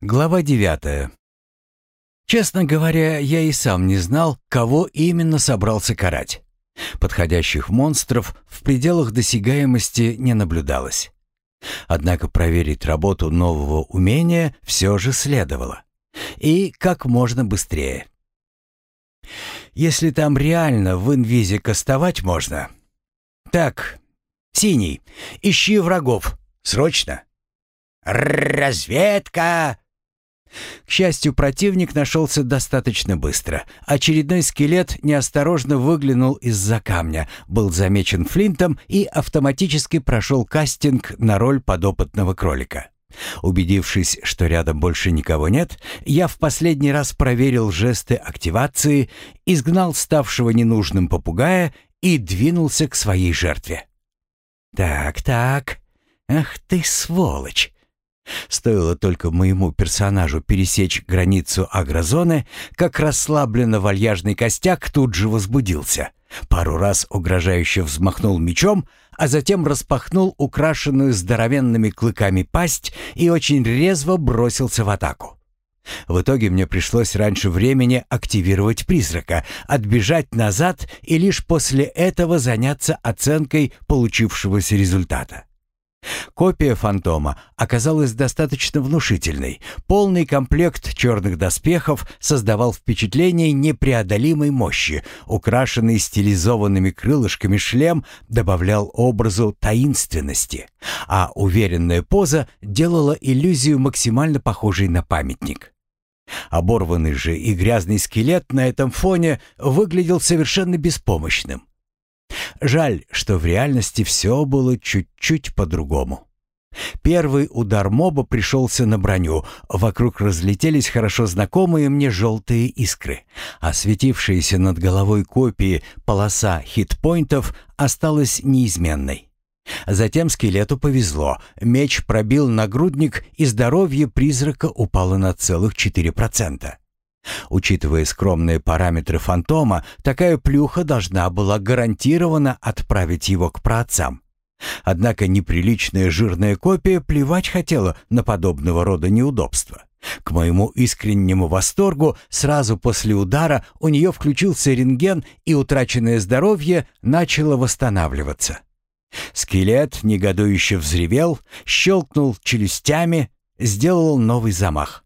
Глава девятая. Честно говоря, я и сам не знал, кого именно собрался карать. Подходящих монстров в пределах досягаемости не наблюдалось. Однако проверить работу нового умения все же следовало. И как можно быстрее. Если там реально в инвизе кастовать можно. Так, синий, ищи врагов. Срочно. «Разведка!» К счастью, противник нашелся достаточно быстро. Очередной скелет неосторожно выглянул из-за камня, был замечен Флинтом и автоматически прошел кастинг на роль подопытного кролика. Убедившись, что рядом больше никого нет, я в последний раз проверил жесты активации, изгнал ставшего ненужным попугая и двинулся к своей жертве. «Так, так. Ах ты сволочь!» Стоило только моему персонажу пересечь границу агрозоны, как расслабленно вальяжный костяк тут же возбудился. Пару раз угрожающе взмахнул мечом, а затем распахнул украшенную здоровенными клыками пасть и очень резво бросился в атаку. В итоге мне пришлось раньше времени активировать призрака, отбежать назад и лишь после этого заняться оценкой получившегося результата. Копия фантома оказалась достаточно внушительной. Полный комплект черных доспехов создавал впечатление непреодолимой мощи. Украшенный стилизованными крылышками шлем добавлял образу таинственности, а уверенная поза делала иллюзию максимально похожей на памятник. Оборванный же и грязный скелет на этом фоне выглядел совершенно беспомощным. Жаль, что в реальности все было чуть-чуть по-другому. Первый удар моба пришелся на броню. Вокруг разлетелись хорошо знакомые мне желтые искры. а светившаяся над головой копии полоса хитпоинтов осталась неизменной. Затем скелету повезло. Меч пробил нагрудник, и здоровье призрака упало на целых 4%. Учитывая скромные параметры фантома, такая плюха должна была гарантированно отправить его к праотцам. Однако неприличная жирная копия плевать хотела на подобного рода неудобства. К моему искреннему восторгу, сразу после удара у нее включился рентген, и утраченное здоровье начало восстанавливаться. Скелет негодующе взревел, щелкнул челюстями, сделал новый замах.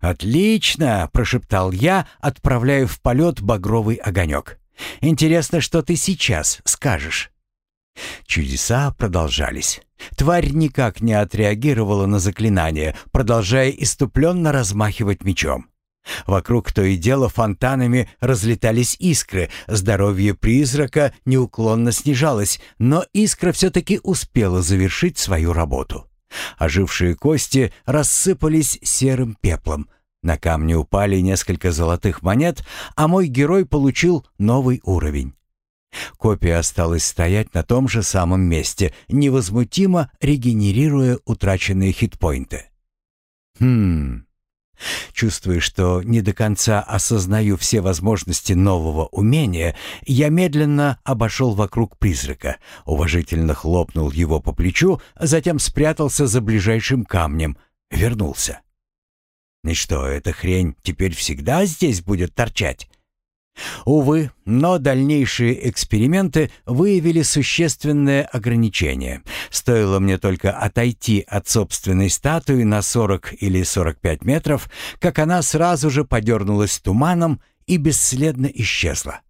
«Отлично!» — прошептал я, отправляя в полет багровый огонек. «Интересно, что ты сейчас скажешь?» Чудеса продолжались. Тварь никак не отреагировала на заклинание, продолжая иступленно размахивать мечом. Вокруг то и дело фонтанами разлетались искры, здоровье призрака неуклонно снижалось, но искра все-таки успела завершить свою работу. Ожившие кости рассыпались серым пеплом. На камне упали несколько золотых монет, а мой герой получил новый уровень. Копия осталась стоять на том же самом месте, невозмутимо регенерируя утраченные хитпоинты. Хм, Чувствуя, что не до конца осознаю все возможности нового умения, я медленно обошел вокруг призрака, уважительно хлопнул его по плечу, а затем спрятался за ближайшим камнем, вернулся. «И что, эта хрень теперь всегда здесь будет торчать?» Увы, но дальнейшие эксперименты выявили существенное ограничение. Стоило мне только отойти от собственной статуи на 40 или 45 метров, как она сразу же подернулась туманом и бесследно исчезла.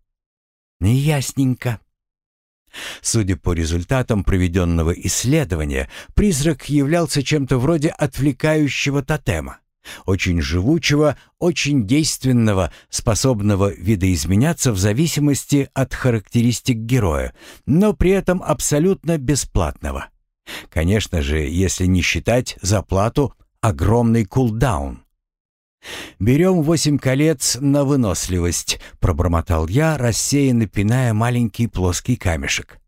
Ясненько. Судя по результатам проведенного исследования, призрак являлся чем-то вроде отвлекающего тотема очень живучего, очень действенного, способного видоизменяться в зависимости от характеристик героя, но при этом абсолютно бесплатного. Конечно же, если не считать за плату огромный кулдаун. «Берем восемь колец на выносливость», — пробормотал я, рассеянно пиная маленький плоский камешек.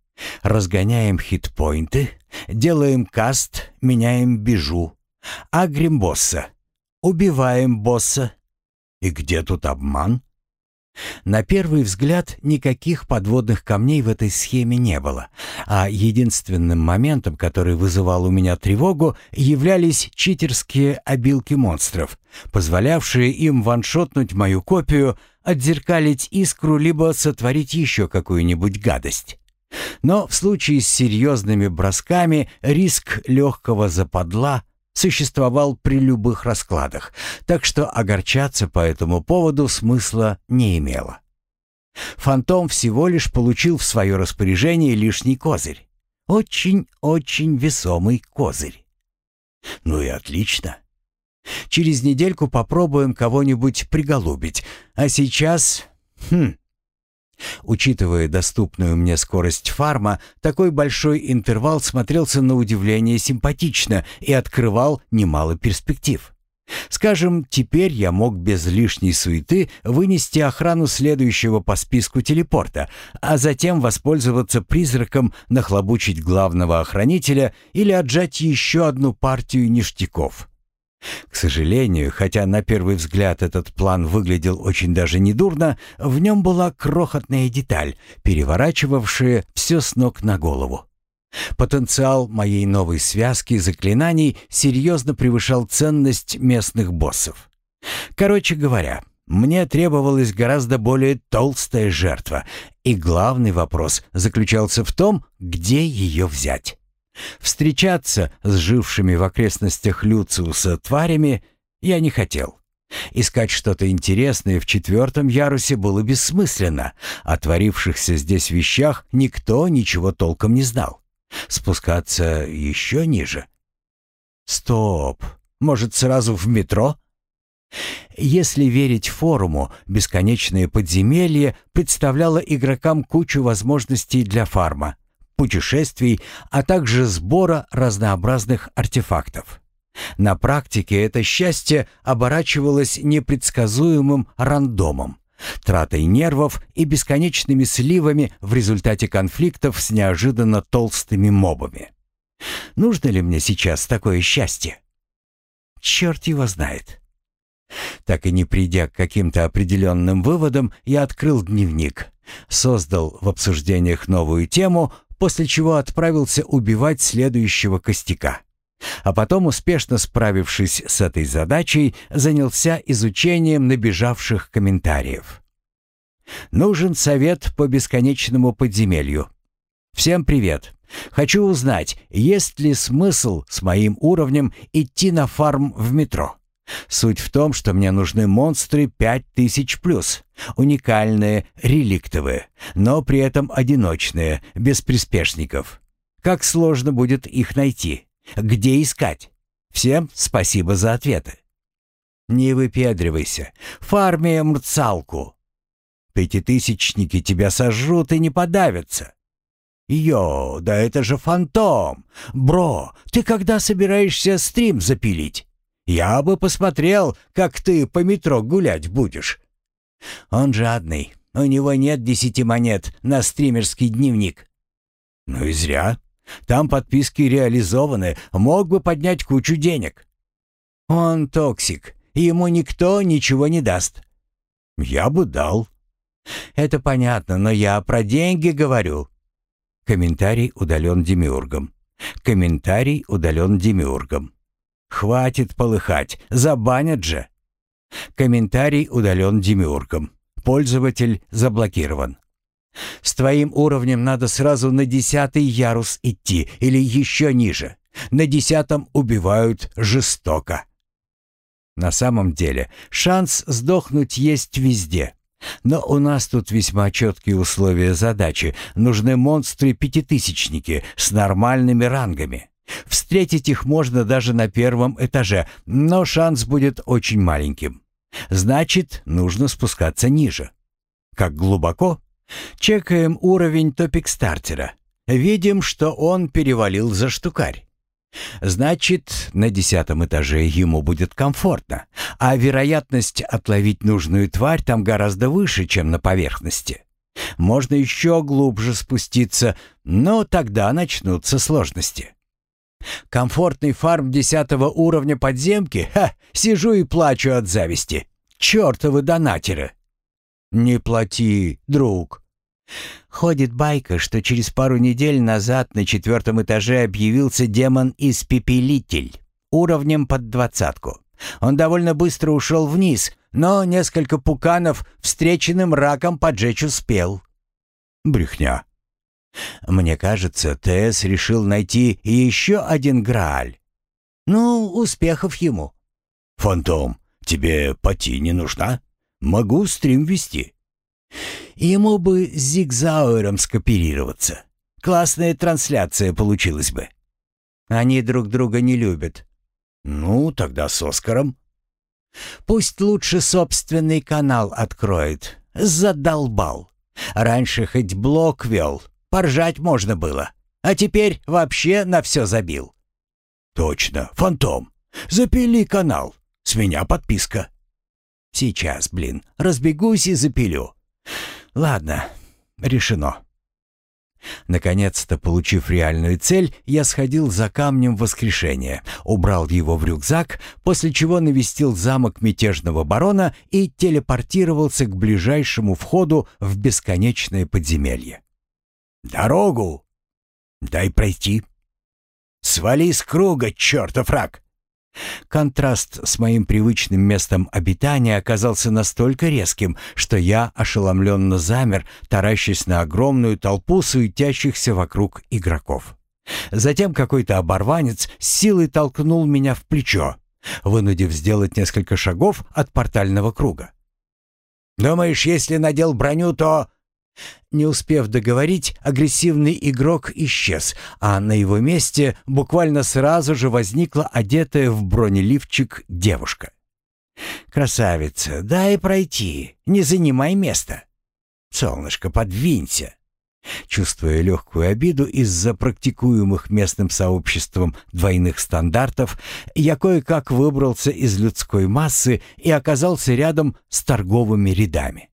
«Разгоняем хитпоинты, делаем каст, меняем бижу. Агрим босса. Убиваем босса. И где тут обман? На первый взгляд никаких подводных камней в этой схеме не было, а единственным моментом, который вызывал у меня тревогу, являлись читерские обилки монстров, позволявшие им ваншотнуть мою копию, отзеркалить искру либо сотворить еще какую-нибудь гадость. Но в случае с серьезными бросками риск легкого западла существовал при любых раскладах, так что огорчаться по этому поводу смысла не имело. Фантом всего лишь получил в свое распоряжение лишний козырь. Очень-очень весомый козырь. Ну и отлично. Через недельку попробуем кого-нибудь приголубить. А сейчас... Хм, Учитывая доступную мне скорость фарма, такой большой интервал смотрелся на удивление симпатично и открывал немало перспектив. Скажем, теперь я мог без лишней суеты вынести охрану следующего по списку телепорта, а затем воспользоваться призраком, нахлобучить главного охранителя или отжать еще одну партию ништяков. К сожалению, хотя на первый взгляд этот план выглядел очень даже недурно, в нем была крохотная деталь, переворачивавшая все с ног на голову. Потенциал моей новой связки заклинаний серьезно превышал ценность местных боссов. Короче говоря, мне требовалась гораздо более толстая жертва, и главный вопрос заключался в том, где ее взять. Встречаться с жившими в окрестностях Люциуса тварями я не хотел. Искать что-то интересное в четвертом ярусе было бессмысленно. О творившихся здесь вещах никто ничего толком не знал. Спускаться еще ниже? Стоп! Может, сразу в метро? Если верить форуму, бесконечное подземелье представляло игрокам кучу возможностей для фарма путешествий, а также сбора разнообразных артефактов. На практике это счастье оборачивалось непредсказуемым рандомом, тратой нервов и бесконечными сливами в результате конфликтов с неожиданно толстыми мобами. Нужно ли мне сейчас такое счастье? Черт его знает. Так и не придя к каким-то определенным выводам, я открыл дневник, создал в обсуждениях новую тему, после чего отправился убивать следующего костяка. А потом, успешно справившись с этой задачей, занялся изучением набежавших комментариев. Нужен совет по бесконечному подземелью. Всем привет. Хочу узнать, есть ли смысл с моим уровнем идти на фарм в метро. Суть в том, что мне нужны монстры 5000+, уникальные, реликтовые, но при этом одиночные, без приспешников. Как сложно будет их найти? Где искать? Всем спасибо за ответы. Не выпедривайся. Фармия мрцалку. Пятитысячники тебя сожрут и не подавятся. Йо, да это же фантом. Бро, ты когда собираешься стрим запилить? Я бы посмотрел, как ты по метро гулять будешь. Он жадный. У него нет десяти монет на стримерский дневник. Ну и зря. Там подписки реализованы, мог бы поднять кучу денег. Он токсик, ему никто ничего не даст. Я бы дал. Это понятно, но я про деньги говорю. Комментарий удален Демиургом. Комментарий удален Демиургом. «Хватит полыхать, забанят же!» Комментарий удален демиургом. Пользователь заблокирован. С твоим уровнем надо сразу на десятый ярус идти или еще ниже. На десятом убивают жестоко. На самом деле шанс сдохнуть есть везде. Но у нас тут весьма четкие условия задачи. Нужны монстры-пятитысячники с нормальными рангами. Встретить их можно даже на первом этаже, но шанс будет очень маленьким. Значит, нужно спускаться ниже. Как глубоко? Чекаем уровень топик-стартера. Видим, что он перевалил за штукарь. Значит, на десятом этаже ему будет комфортно, а вероятность отловить нужную тварь там гораздо выше, чем на поверхности. Можно еще глубже спуститься, но тогда начнутся сложности. Комфортный фарм десятого уровня подземки? Ха! Сижу и плачу от зависти. Чёртовы донатеры! «Не плати, друг». Ходит байка, что через пару недель назад на четвертом этаже объявился демон-испепелитель уровнем под двадцатку. Он довольно быстро ушел вниз, но несколько пуканов встреченным раком поджечь успел. Брехня. Мне кажется, ТС решил найти еще один Грааль. Ну, успехов ему. Фантом, тебе пати не нужна? Могу стрим вести. Ему бы с Зигзауэром скооперироваться. Классная трансляция получилась бы. Они друг друга не любят. Ну, тогда с Оскаром. Пусть лучше собственный канал откроет. Задолбал. Раньше хоть блог вел, поржать можно было. А теперь вообще на все забил. Точно, фантом. Запили канал. С меня подписка. Сейчас, блин, разбегусь и запилю. Ладно, решено. Наконец-то, получив реальную цель, я сходил за камнем воскрешения, убрал его в рюкзак, после чего навестил замок мятежного барона и телепортировался к ближайшему входу в бесконечное подземелье. «Дорогу! Дай пройти! Свали с круга, чертов рак!» Контраст с моим привычным местом обитания оказался настолько резким, что я ошеломленно замер, таращась на огромную толпу суетящихся вокруг игроков. Затем какой-то оборванец силой толкнул меня в плечо, вынудив сделать несколько шагов от портального круга. «Думаешь, если надел броню, то...» Не успев договорить, агрессивный игрок исчез, а на его месте буквально сразу же возникла одетая в бронеливчик девушка. «Красавица, дай пройти, не занимай место. Солнышко, подвинься». Чувствуя легкую обиду из-за практикуемых местным сообществом двойных стандартов, я кое-как выбрался из людской массы и оказался рядом с торговыми рядами.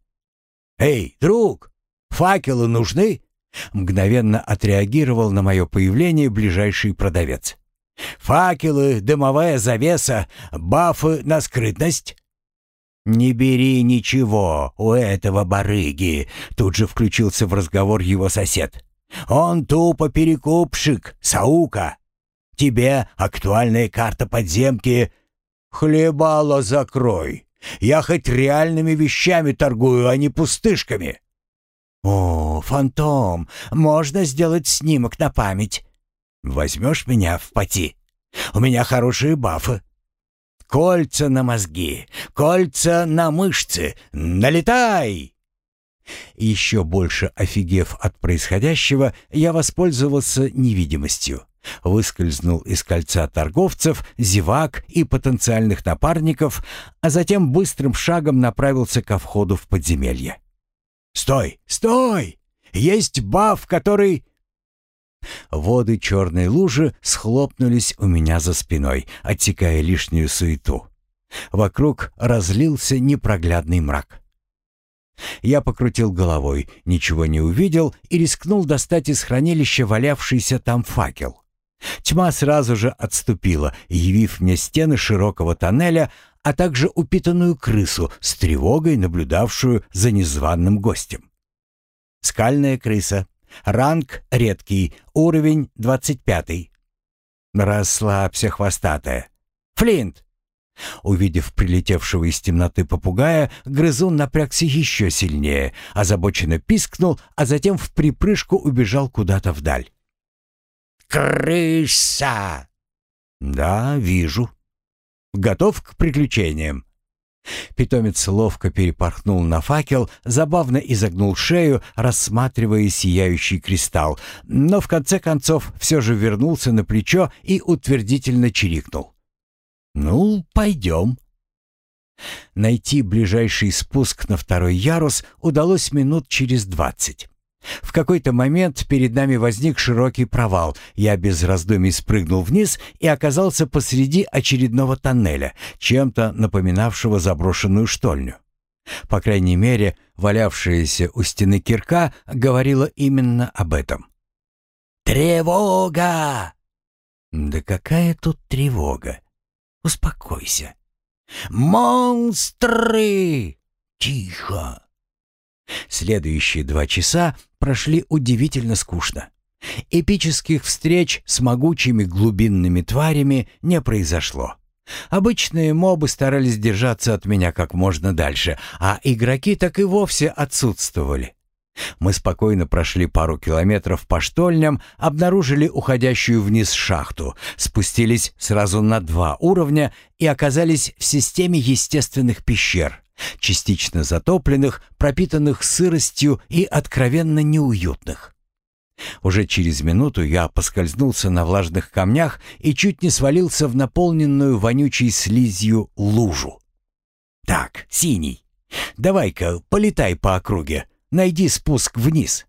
«Эй, друг, Факелы нужны?» Мгновенно отреагировал на мое появление ближайший продавец. «Факелы, дымовая завеса, бафы на скрытность?» «Не бери ничего у этого барыги», — тут же включился в разговор его сосед. «Он тупо перекупщик, саука. Тебе актуальная карта подземки...» «Хлебало закрой. Я хоть реальными вещами торгую, а не пустышками». «О, фантом, можно сделать снимок на память. Возьмешь меня в пати? У меня хорошие бафы. Кольца на мозги, кольца на мышцы. Налетай!» Еще больше офигев от происходящего, я воспользовался невидимостью. Выскользнул из кольца торговцев, зевак и потенциальных напарников, а затем быстрым шагом направился ко входу в подземелье. «Стой! Стой! Есть баф, который...» Воды черной лужи схлопнулись у меня за спиной, отсекая лишнюю суету. Вокруг разлился непроглядный мрак. Я покрутил головой, ничего не увидел и рискнул достать из хранилища валявшийся там факел. Тьма сразу же отступила, явив мне стены широкого тоннеля, а также упитанную крысу с тревогой, наблюдавшую за незваным гостем. Скальная крыса. Ранг редкий, уровень 25. Расслабься, хвостатая. Флинт! Увидев прилетевшего из темноты попугая, грызун напрягся еще сильнее, озабоченно пискнул, а затем в припрыжку убежал куда-то вдаль. «Крыса!» «Да, вижу», Готов к приключениям?» Питомец ловко перепорхнул на факел, забавно изогнул шею, рассматривая сияющий кристалл, но в конце концов все же вернулся на плечо и утвердительно чирикнул. «Ну, пойдем». Найти ближайший спуск на второй ярус удалось минут через двадцать. В какой-то момент перед нами возник широкий провал. Я без раздумий спрыгнул вниз и оказался посреди очередного тоннеля, чем-то напоминавшего заброшенную штольню. По крайней мере, валявшаяся у стены кирка говорила именно об этом. «Тревога!» «Да какая тут тревога? Успокойся». «Монстры!» «Тихо!» Следующие два часа прошли удивительно скучно. Эпических встреч с могучими глубинными тварями не произошло. Обычные мобы старались держаться от меня как можно дальше, а игроки так и вовсе отсутствовали. Мы спокойно прошли пару километров по штольням, обнаружили уходящую вниз шахту, спустились сразу на два уровня и оказались в системе естественных пещер, частично затопленных, пропитанных сыростью и откровенно неуютных. Уже через минуту я поскользнулся на влажных камнях и чуть не свалился в наполненную вонючей слизью лужу. «Так, синий, давай-ка полетай по округе, найди спуск вниз».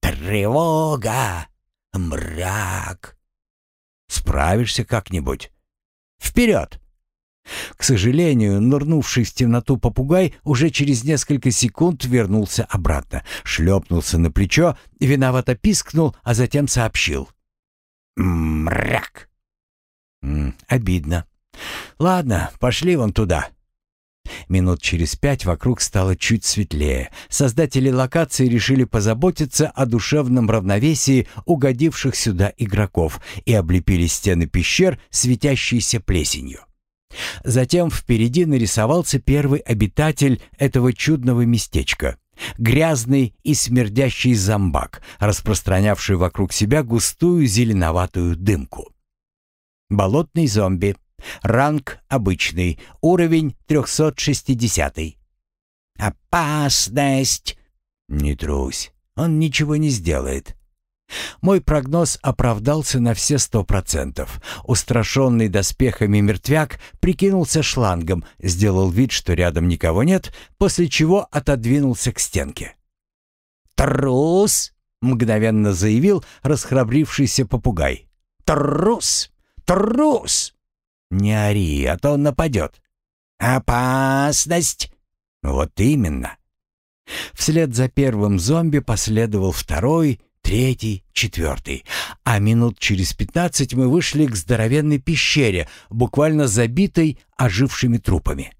«Тревога! Мрак!» «Справишься как-нибудь?» «Вперед!» К сожалению, нырнувший в темноту попугай уже через несколько секунд вернулся обратно, шлепнулся на плечо, виновато пискнул, а затем сообщил. «Мрак!» «Обидно. Ладно, пошли вон туда». Минут через пять вокруг стало чуть светлее. Создатели локации решили позаботиться о душевном равновесии угодивших сюда игроков и облепили стены пещер светящейся плесенью. Затем впереди нарисовался первый обитатель этого чудного местечка. Грязный и смердящий зомбак, распространявший вокруг себя густую зеленоватую дымку. Болотный зомби. Ранг обычный. Уровень 360. «Опасность!» «Не трусь, он ничего не сделает. Мой прогноз оправдался на все сто процентов. Устрашенный доспехами мертвяк прикинулся шлангом, сделал вид, что рядом никого нет, после чего отодвинулся к стенке. «Трус!» — мгновенно заявил расхрабрившийся попугай. «Трус! Трус!» «Не ори, а то он нападет». «Опасность!» «Вот именно!» Вслед за первым зомби последовал второй, третий, четвертый. А минут через пятнадцать мы вышли к здоровенной пещере, буквально забитой ожившими трупами.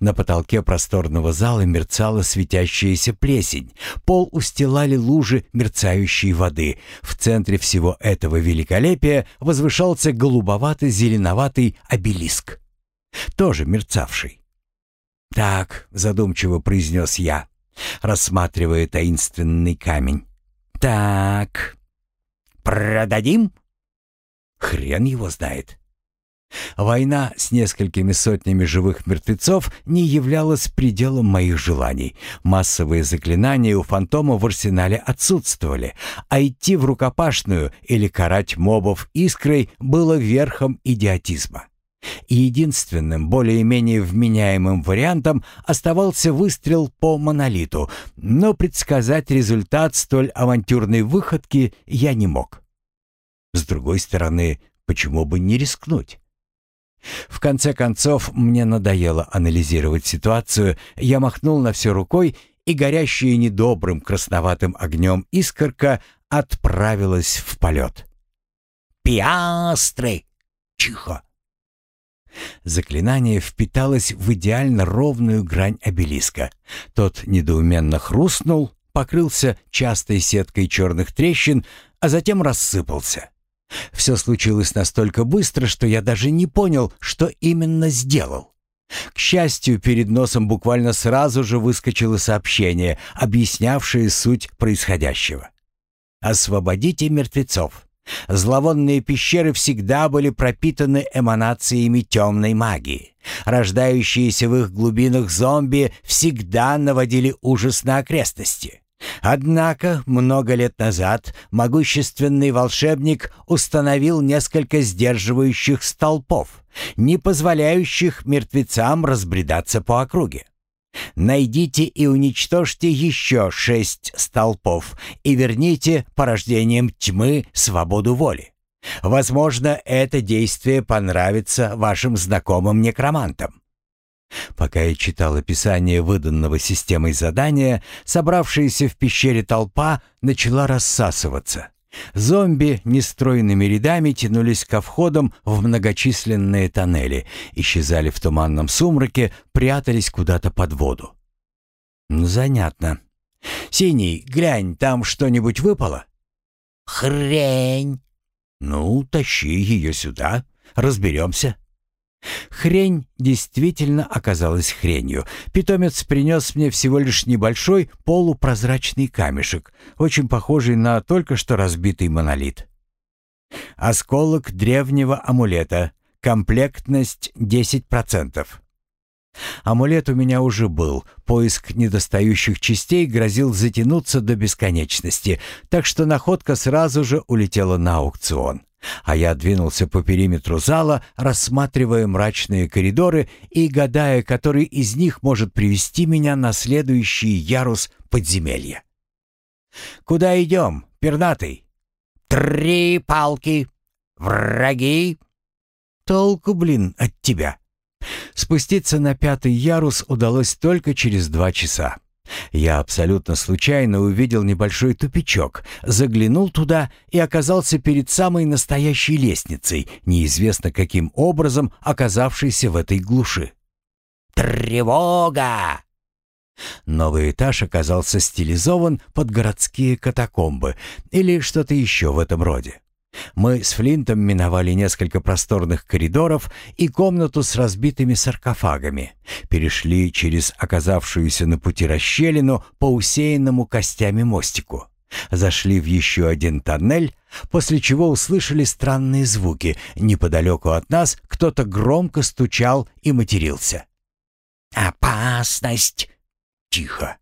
На потолке просторного зала мерцала светящаяся плесень, пол устилали лужи мерцающей воды. В центре всего этого великолепия возвышался голубовато-зеленоватый обелиск, тоже мерцавший. «Так», — задумчиво произнес я, рассматривая таинственный камень. «Так, продадим?» Хрен его знает. Война с несколькими сотнями живых мертвецов не являлась пределом моих желаний. Массовые заклинания у фантома в арсенале отсутствовали, а идти в рукопашную или карать мобов искрой было верхом идиотизма и единственным более-менее вменяемым вариантом оставался выстрел по монолиту, но предсказать результат столь авантюрной выходки я не мог. С другой стороны, почему бы не рискнуть? В конце концов, мне надоело анализировать ситуацию, я махнул на все рукой, и горящая недобрым красноватым огнем искорка отправилась в полет. «Пиастры!» «Чихо!» Заклинание впиталось в идеально ровную грань обелиска. Тот недоуменно хрустнул, покрылся частой сеткой черных трещин, а затем рассыпался. Все случилось настолько быстро, что я даже не понял, что именно сделал. К счастью, перед носом буквально сразу же выскочило сообщение, объяснявшее суть происходящего. «Освободите мертвецов. Зловонные пещеры всегда были пропитаны эманациями темной магии. Рождающиеся в их глубинах зомби всегда наводили ужас на окрестности. Однако много лет назад могущественный волшебник установил несколько сдерживающих столпов, не позволяющих мертвецам разбредаться по округе. Найдите и уничтожьте еще шесть столпов и верните порождением тьмы свободу воли. Возможно, это действие понравится вашим знакомым некромантам. Пока я читал описание выданного системой задания, собравшаяся в пещере толпа начала рассасываться. Зомби нестройными рядами тянулись ко входам в многочисленные тоннели, исчезали в туманном сумраке, прятались куда-то под воду. Занятно. «Синий, глянь, там что-нибудь выпало?» «Хрень!» «Ну, тащи ее сюда, разберемся». Хрень действительно оказалась хренью. Питомец принес мне всего лишь небольшой полупрозрачный камешек, очень похожий на только что разбитый монолит. Осколок древнего амулета. Комплектность 10%. Амулет у меня уже был, поиск недостающих частей грозил затянуться до бесконечности, так что находка сразу же улетела на аукцион. А я двинулся по периметру зала, рассматривая мрачные коридоры и гадая, который из них может привести меня на следующий ярус подземелья. «Куда идем, пернатый?» «Три палки! Враги!» «Толку, блин, от тебя!» Спуститься на пятый ярус удалось только через два часа. Я абсолютно случайно увидел небольшой тупичок, заглянул туда и оказался перед самой настоящей лестницей, неизвестно каким образом оказавшейся в этой глуши. «Тревога!» Новый этаж оказался стилизован под городские катакомбы или что-то еще в этом роде. Мы с Флинтом миновали несколько просторных коридоров и комнату с разбитыми саркофагами, перешли через оказавшуюся на пути расщелину по усеянному костями мостику, зашли в еще один тоннель, после чего услышали странные звуки. Неподалеку от нас кто-то громко стучал и матерился. «Опасность!» «Тихо!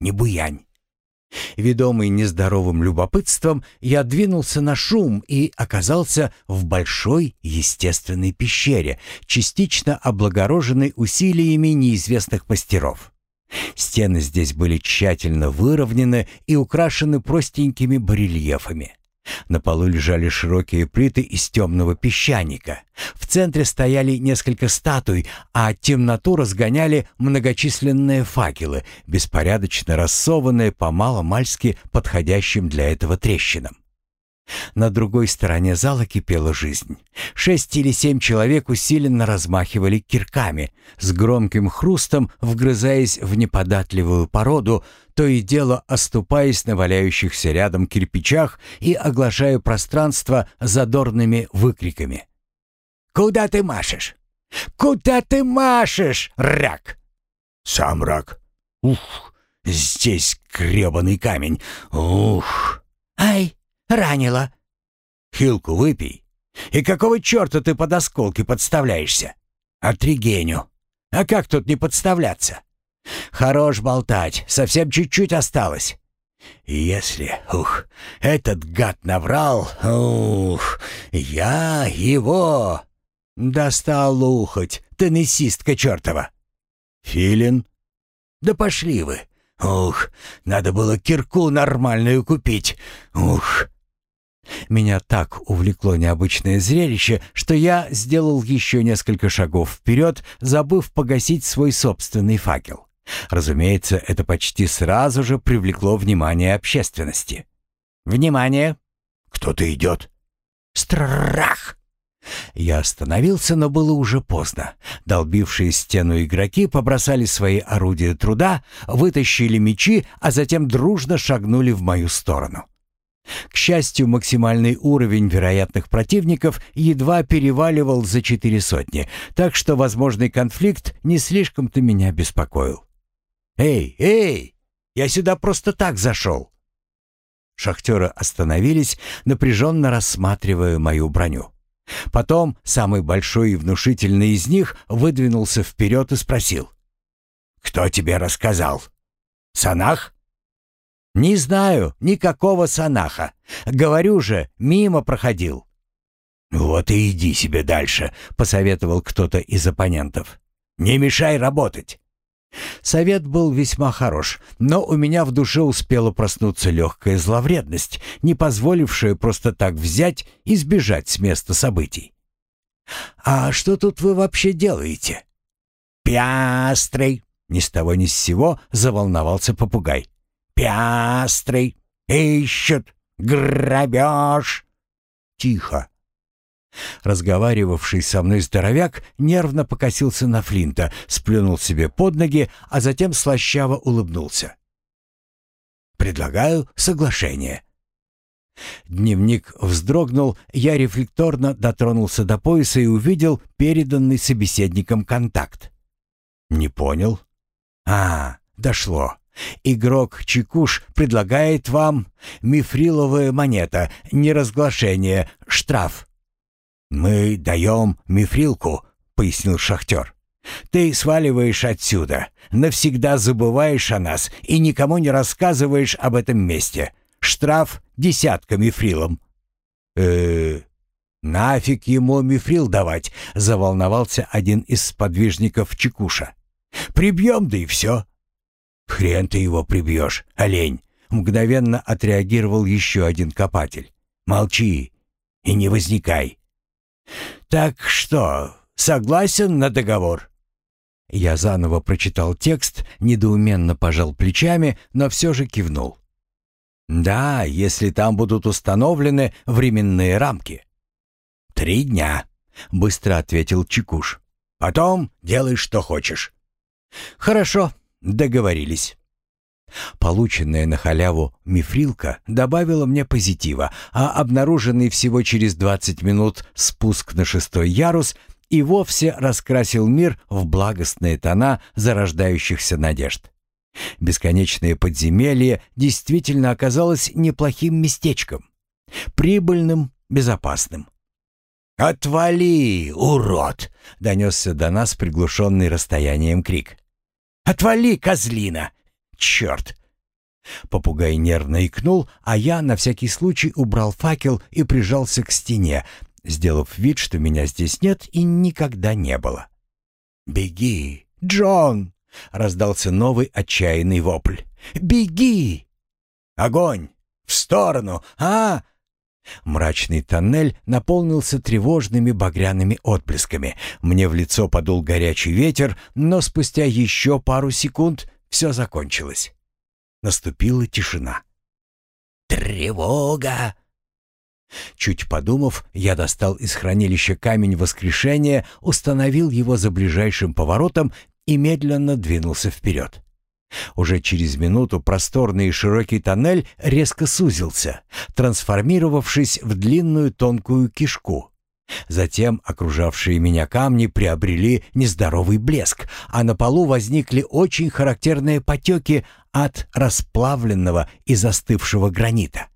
Не буянь!» Ведомый нездоровым любопытством, я двинулся на шум и оказался в большой естественной пещере, частично облагороженной усилиями неизвестных мастеров. Стены здесь были тщательно выровнены и украшены простенькими барельефами. На полу лежали широкие плиты из темного песчаника. В центре стояли несколько статуй, а темноту разгоняли многочисленные факелы, беспорядочно рассованные по маломальски подходящим для этого трещинам. На другой стороне зала кипела жизнь. Шесть или семь человек усиленно размахивали кирками, с громким хрустом вгрызаясь в неподатливую породу, то и дело оступаясь на валяющихся рядом кирпичах и оглашая пространство задорными выкриками. «Куда ты машешь? Куда ты машешь, рак?» «Сам рак. Ух, здесь гребаный камень. Ух!» «Ай!» ранило». «Хилку выпей. И какого черта ты под осколки подставляешься?» «Отригеню. А как тут не подставляться?» «Хорош болтать, совсем чуть-чуть осталось». «Если, ух, этот гад наврал, ух, я его...» «Достал ухоть, теннисистка чертова!» «Филин?» «Да пошли вы! Ух, надо было кирку нормальную купить! Ух!» Меня так увлекло необычное зрелище, что я сделал еще несколько шагов вперед, забыв погасить свой собственный факел. Разумеется, это почти сразу же привлекло внимание общественности. «Внимание! Кто-то идет!» «Страх!» Я остановился, но было уже поздно. Долбившие стену игроки побросали свои орудия труда, вытащили мечи, а затем дружно шагнули в мою сторону. К счастью, максимальный уровень вероятных противников едва переваливал за четыре сотни, так что возможный конфликт не слишком-то меня беспокоил. «Эй, эй! Я сюда просто так зашел!» Шахтеры остановились, напряженно рассматривая мою броню. Потом самый большой и внушительный из них выдвинулся вперед и спросил. «Кто тебе рассказал? Санах?» «Не знаю, никакого Санаха. Говорю же, мимо проходил». «Вот и иди себе дальше», — посоветовал кто-то из оппонентов. «Не мешай работать». Совет был весьма хорош, но у меня в душе успела проснуться легкая зловредность, не позволившая просто так взять и сбежать с места событий. «А что тут вы вообще делаете?» «Пястрый!» — ни с того ни с сего заволновался попугай. «Пястрый! Ищут! Грабеж!» «Тихо!» Разговаривавший со мной здоровяк нервно покосился на Флинта, сплюнул себе под ноги, а затем слащаво улыбнулся. Предлагаю соглашение». Дневник вздрогнул, я рефлекторно дотронулся до пояса и увидел переданный собеседником контакт. «Не понял?» «А, дошло. Игрок Чекуш предлагает вам мифриловая монета, неразглашение, штраф». «Мы даем мифрилку», — пояснил шахтер. «Ты сваливаешь отсюда, навсегда забываешь о нас и никому не рассказываешь об этом месте. Штраф десятка мифрилом». «Э-э...» «Нафиг ему мифрил давать?» — заволновался один из сподвижников Чекуша. «Прибьем, да и все». «Хрен ты его прибьешь, олень!» — мгновенно отреагировал еще один копатель. «Молчи и не возникай». «Так что, согласен на договор?» Я заново прочитал текст, недоуменно пожал плечами, но все же кивнул. «Да, если там будут установлены временные рамки». «Три дня», — быстро ответил Чекуш. «Потом делай, что хочешь». «Хорошо, договорились». Полученная на халяву мифрилка добавила мне позитива, а обнаруженный всего через 20 минут спуск на шестой ярус и вовсе раскрасил мир в благостные тона зарождающихся надежд. Бесконечное подземелье действительно оказалось неплохим местечком. Прибыльным, безопасным. «Отвали, урод!» — донесся до нас приглушенный расстоянием крик. «Отвали, козлина! Черт!» Попугай нервно икнул, а я на всякий случай убрал факел и прижался к стене, сделав вид, что меня здесь нет и никогда не было. «Беги, Джон!» — раздался новый отчаянный вопль. «Беги!» «Огонь! В сторону! А!» Мрачный тоннель наполнился тревожными багряными отблесками. Мне в лицо подул горячий ветер, но спустя еще пару секунд все закончилось. Наступила тишина. «Тревога!» Чуть подумав, я достал из хранилища камень воскрешения, установил его за ближайшим поворотом и медленно двинулся вперед. Уже через минуту просторный и широкий тоннель резко сузился, трансформировавшись в длинную тонкую кишку. Затем окружавшие меня камни приобрели нездоровый блеск, а на полу возникли очень характерные потеки от расплавленного и застывшего гранита.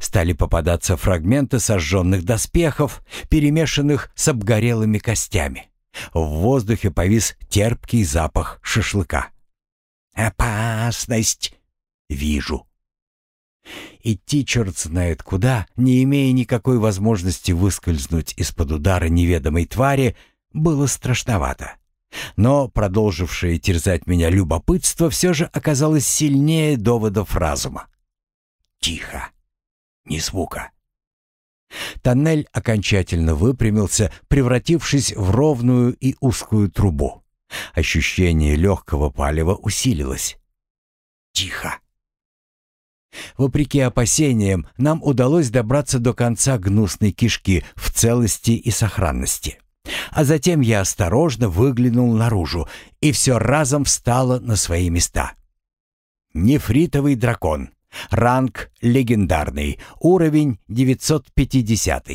Стали попадаться фрагменты сожженных доспехов, перемешанных с обгорелыми костями. В воздухе повис терпкий запах шашлыка. «Опасность!» «Вижу». Идти черт знает куда, не имея никакой возможности выскользнуть из-под удара неведомой твари, было страшновато. Но продолжившее терзать меня любопытство все же оказалось сильнее доводов разума. «Тихо! Ни звука!» Тоннель окончательно выпрямился, превратившись в ровную и узкую трубу. Ощущение легкого палева усилилось. «Тихо!» Вопреки опасениям, нам удалось добраться до конца гнусной кишки в целости и сохранности. А затем я осторожно выглянул наружу, и все разом встало на свои места. Нефритовый дракон. Ранг легендарный. Уровень 950.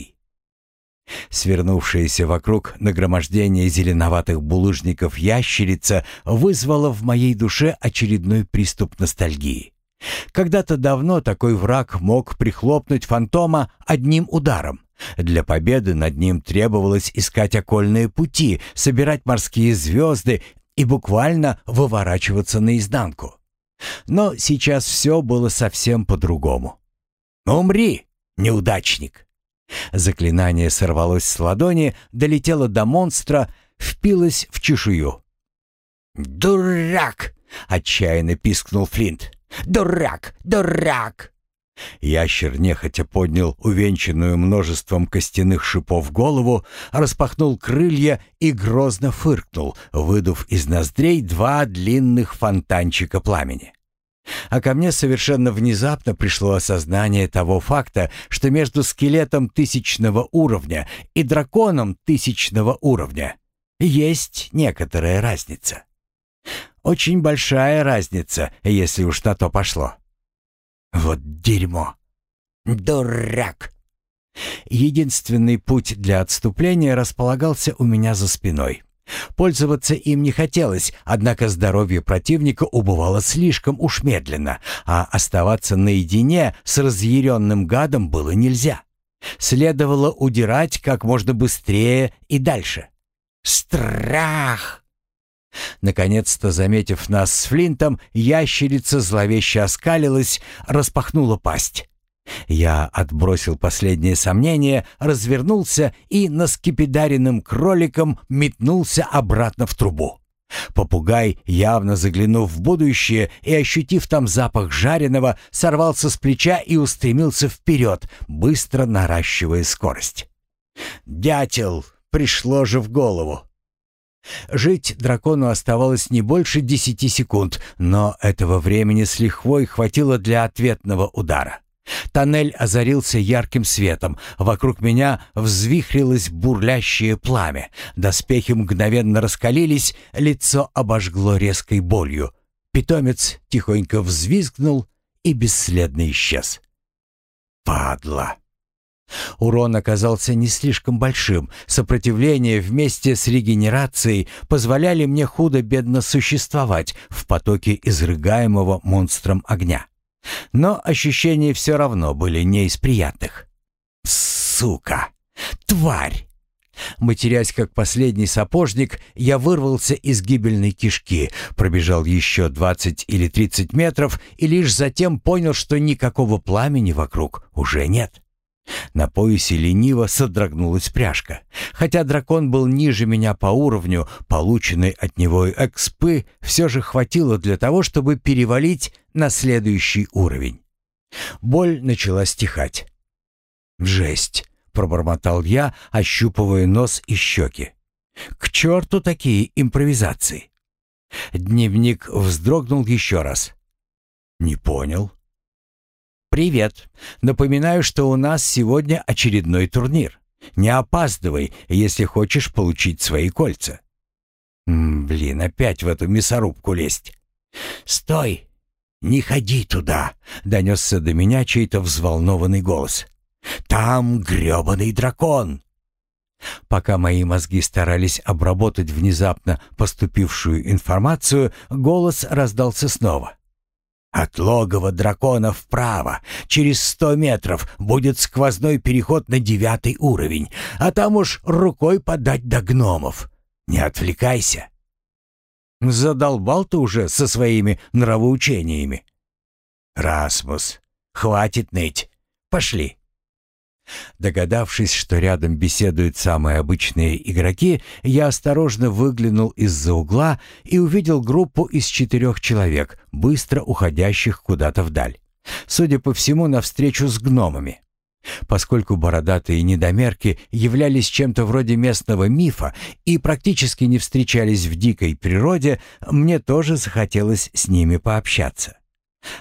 Свернувшаяся вокруг нагромождение зеленоватых булыжников ящерица вызвала в моей душе очередной приступ ностальгии. Когда-то давно такой враг мог прихлопнуть фантома одним ударом. Для победы над ним требовалось искать окольные пути, собирать морские звезды и буквально выворачиваться наизнанку. Но сейчас все было совсем по-другому. «Умри, неудачник!» Заклинание сорвалось с ладони, долетело до монстра, впилось в чешую. «Дурак!» — отчаянно пискнул Флинт. «Дурак! Дурак!» Ящер нехотя поднял увенчанную множеством костяных шипов голову, распахнул крылья и грозно фыркнул, выдув из ноздрей два длинных фонтанчика пламени. А ко мне совершенно внезапно пришло осознание того факта, что между скелетом тысячного уровня и драконом тысячного уровня есть некоторая разница. Очень большая разница, если уж на то пошло. Вот дерьмо. Дурак. Единственный путь для отступления располагался у меня за спиной. Пользоваться им не хотелось, однако здоровье противника убывало слишком уж медленно, а оставаться наедине с разъяренным гадом было нельзя. Следовало удирать как можно быстрее и дальше. Страх! Наконец-то, заметив нас с Флинтом, ящерица зловеще оскалилась, распахнула пасть. Я отбросил последние сомнения, развернулся и наскепидаренным кроликом метнулся обратно в трубу. Попугай, явно заглянув в будущее и ощутив там запах жареного, сорвался с плеча и устремился вперед, быстро наращивая скорость. «Дятел!» — пришло же в голову. Жить дракону оставалось не больше десяти секунд, но этого времени с лихвой хватило для ответного удара. Тоннель озарился ярким светом. Вокруг меня взвихрилось бурлящее пламя. Доспехи мгновенно раскалились, лицо обожгло резкой болью. Питомец тихонько взвизгнул и бесследно исчез. «Падла!» Урон оказался не слишком большим. Сопротивление вместе с регенерацией позволяли мне худо-бедно существовать в потоке изрыгаемого монстром огня. Но ощущения все равно были не из приятных. «Сука! Тварь!» Матерясь как последний сапожник, я вырвался из гибельной кишки, пробежал еще двадцать или тридцать метров и лишь затем понял, что никакого пламени вокруг уже нет. На поясе лениво содрогнулась пряжка. Хотя дракон был ниже меня по уровню, полученной от него экспы все же хватило для того, чтобы перевалить на следующий уровень. Боль начала стихать. «Жесть!» — пробормотал я, ощупывая нос и щеки. «К черту такие импровизации!» Дневник вздрогнул еще раз. «Не понял». «Привет. Напоминаю, что у нас сегодня очередной турнир. Не опаздывай, если хочешь получить свои кольца». М «Блин, опять в эту мясорубку лезть». «Стой! Не ходи туда!» — донесся до меня чей-то взволнованный голос. «Там грёбаный дракон!» Пока мои мозги старались обработать внезапно поступившую информацию, голос раздался снова. От логова дракона вправо, через сто метров, будет сквозной переход на девятый уровень, а там уж рукой подать до гномов. Не отвлекайся. Задолбал ты уже со своими нравоучениями. Расмус, хватит ныть. Пошли. Догадавшись, что рядом беседуют самые обычные игроки, я осторожно выглянул из-за угла и увидел группу из четырех человек, быстро уходящих куда-то вдаль. Судя по всему, навстречу с гномами. Поскольку бородатые недомерки являлись чем-то вроде местного мифа и практически не встречались в дикой природе, мне тоже захотелось с ними пообщаться.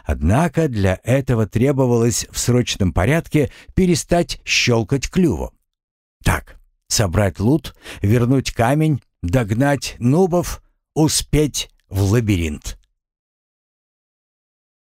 Однако для этого требовалось в срочном порядке перестать щелкать клювом. Так, собрать лут, вернуть камень, догнать нубов, успеть в лабиринт.